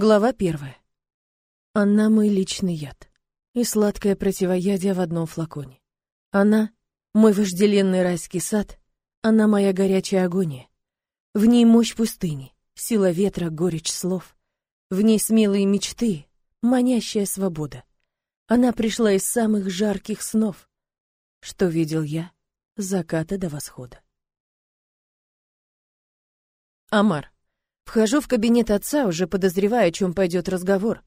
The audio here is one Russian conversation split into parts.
Глава первая. Она мой личный яд и сладкое противоядие в одном флаконе. Она — мой вожделенный райский сад, она моя горячая агония. В ней мощь пустыни, сила ветра, горечь слов. В ней смелые мечты, манящая свобода. Она пришла из самых жарких снов, что видел я с заката до восхода. Амар. Вхожу в кабинет отца, уже подозревая, о чем пойдет разговор.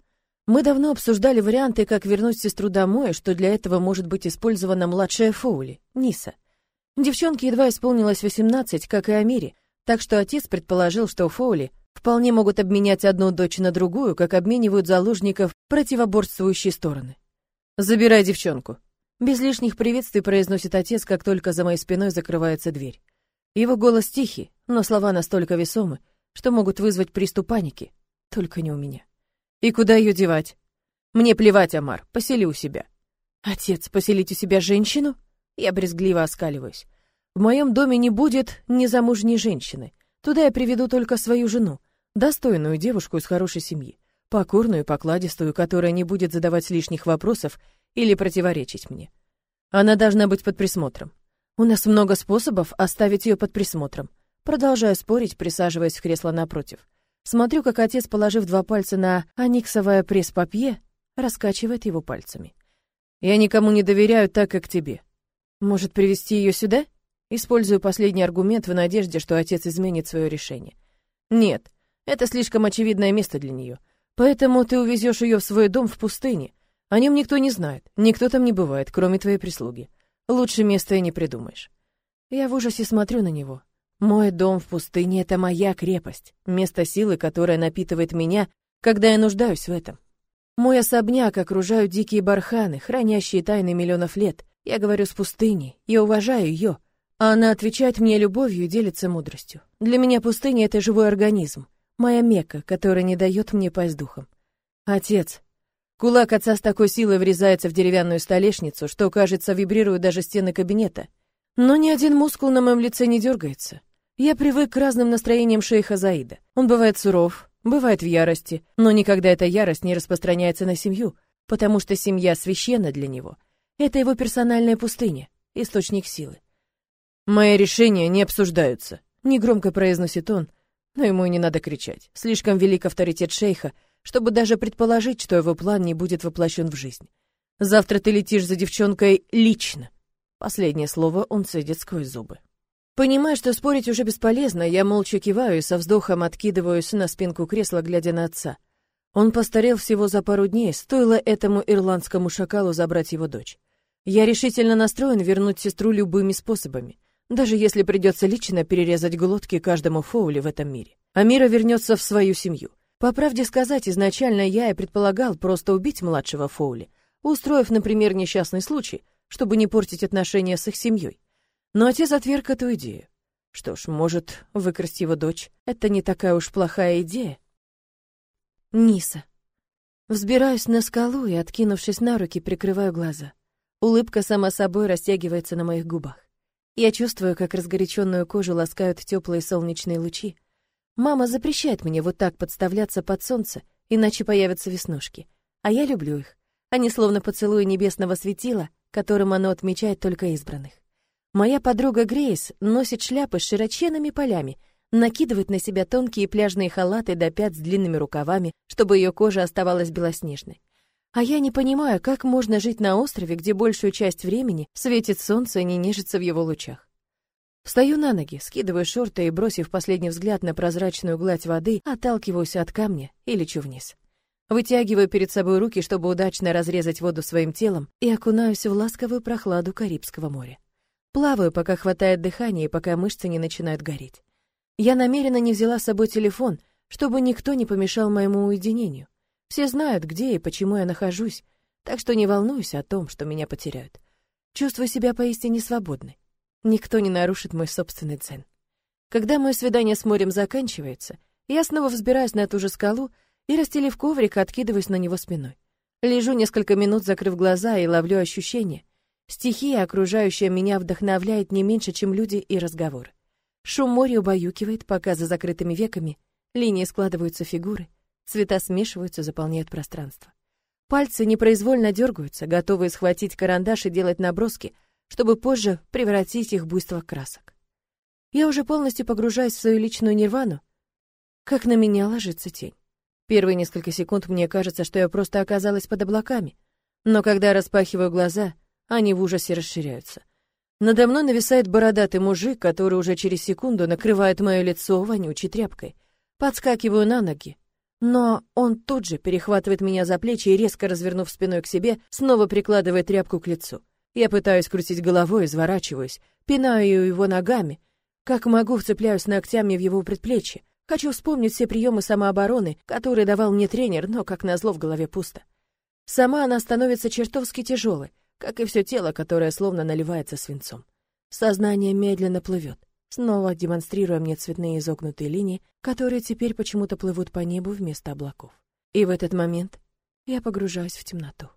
Мы давно обсуждали варианты, как вернуть сестру домой, что для этого может быть использована младшая Фоули, Ниса. Девчонке едва исполнилось 18, как и Амире, так что отец предположил, что Фоули вполне могут обменять одну дочь на другую, как обменивают заложников противоборствующие стороны. «Забирай девчонку», без лишних приветствий произносит отец, как только за моей спиной закрывается дверь. Его голос тихий, но слова настолько весомы, что могут вызвать приступ паники. Только не у меня. И куда ее девать? Мне плевать, Амар, посели у себя. Отец, поселить у себя женщину? Я брезгливо оскаливаюсь. В моем доме не будет незамужней женщины. Туда я приведу только свою жену, достойную девушку из хорошей семьи, покорную, покладистую, которая не будет задавать лишних вопросов или противоречить мне. Она должна быть под присмотром. У нас много способов оставить ее под присмотром. Продолжаю спорить, присаживаясь в кресло напротив. Смотрю, как отец, положив два пальца на аниксовое пресс-папье, раскачивает его пальцами. Я никому не доверяю так, как тебе. Может, привести ее сюда? Использую последний аргумент в надежде, что отец изменит свое решение. Нет, это слишком очевидное место для нее. Поэтому ты увезешь ее в свой дом в пустыне. О нем никто не знает, никто там не бывает, кроме твоей прислуги. Лучше места и не придумаешь. Я в ужасе смотрю на него. Мой дом в пустыне — это моя крепость, место силы, которое напитывает меня, когда я нуждаюсь в этом. Мой особняк окружают дикие барханы, хранящие тайны миллионов лет. Я говорю с пустыней, я уважаю ее, а она отвечает мне любовью и делится мудростью. Для меня пустыня — это живой организм, моя мека, которая не дает мне пасть духом. Отец. Кулак отца с такой силой врезается в деревянную столешницу, что, кажется, вибрируют даже стены кабинета. Но ни один мускул на моем лице не дергается. Я привык к разным настроениям шейха Заида. Он бывает суров, бывает в ярости, но никогда эта ярость не распространяется на семью, потому что семья священна для него. Это его персональная пустыня, источник силы. «Мои решения не обсуждаются», — негромко произносит он, но ему и не надо кричать. Слишком велик авторитет шейха, чтобы даже предположить, что его план не будет воплощен в жизнь. «Завтра ты летишь за девчонкой лично». Последнее слово он цедит сквозь зубы. Понимая, что спорить уже бесполезно, я молча киваю и со вздохом откидываюсь на спинку кресла, глядя на отца. Он постарел всего за пару дней, стоило этому ирландскому шакалу забрать его дочь. Я решительно настроен вернуть сестру любыми способами, даже если придется лично перерезать глотки каждому фоуле в этом мире. Амира вернется в свою семью. По правде сказать, изначально я и предполагал просто убить младшего фоули, устроив, например, несчастный случай, чтобы не портить отношения с их семьей. Но отец отверг эту идею. Что ж, может, выкрасть его дочь — это не такая уж плохая идея. Ниса. Взбираюсь на скалу и, откинувшись на руки, прикрываю глаза. Улыбка сама собой растягивается на моих губах. Я чувствую, как разгоряченную кожу ласкают теплые солнечные лучи. Мама запрещает мне вот так подставляться под солнце, иначе появятся веснушки. А я люблю их. Они словно поцелуи небесного светила, которым оно отмечает только избранных. Моя подруга Грейс носит шляпы с широченными полями, накидывает на себя тонкие пляжные халаты до пят с длинными рукавами, чтобы ее кожа оставалась белоснежной. А я не понимаю, как можно жить на острове, где большую часть времени светит солнце и не нежится в его лучах. Встаю на ноги, скидываю шорты и, бросив последний взгляд на прозрачную гладь воды, отталкиваюсь от камня и лечу вниз. Вытягиваю перед собой руки, чтобы удачно разрезать воду своим телом, и окунаюсь в ласковую прохладу Карибского моря. Плаваю, пока хватает дыхания и пока мышцы не начинают гореть. Я намеренно не взяла с собой телефон, чтобы никто не помешал моему уединению. Все знают, где и почему я нахожусь, так что не волнуюсь о том, что меня потеряют. Чувствую себя поистине свободной. Никто не нарушит мой собственный цен. Когда мое свидание с морем заканчивается, я снова взбираюсь на ту же скалу и, расстелив коврик, откидываюсь на него спиной. Лежу несколько минут, закрыв глаза, и ловлю ощущение, Стихия, окружающая меня, вдохновляет не меньше, чем люди и разговор. Шум моря убаюкивает, пока за закрытыми веками линии складываются фигуры, Цвета смешиваются, заполняют пространство. Пальцы непроизвольно дергаются, готовые схватить карандаш и делать наброски, чтобы позже превратить их в буйство красок. Я уже полностью погружаюсь в свою личную нирвану, как на меня ложится тень. Первые несколько секунд мне кажется, что я просто оказалась под облаками, но когда распахиваю глаза, они в ужасе расширяются. Надо мной нависает бородатый мужик, который уже через секунду накрывает мое лицо вонючей тряпкой. Подскакиваю на ноги, но он тут же перехватывает меня за плечи и, резко развернув спиной к себе, снова прикладывает тряпку к лицу. Я пытаюсь крутить головой, изворачиваюсь, пинаю его ногами. Как могу, вцепляюсь ногтями в его предплечье. Хочу вспомнить все приемы самообороны, которые давал мне тренер, но, как назло, в голове пусто. Сама она становится чертовски тяжелой, как и все тело, которое словно наливается свинцом. Сознание медленно плывет снова демонстрируя мне цветные изогнутые линии, которые теперь почему-то плывут по небу вместо облаков. И в этот момент я погружаюсь в темноту.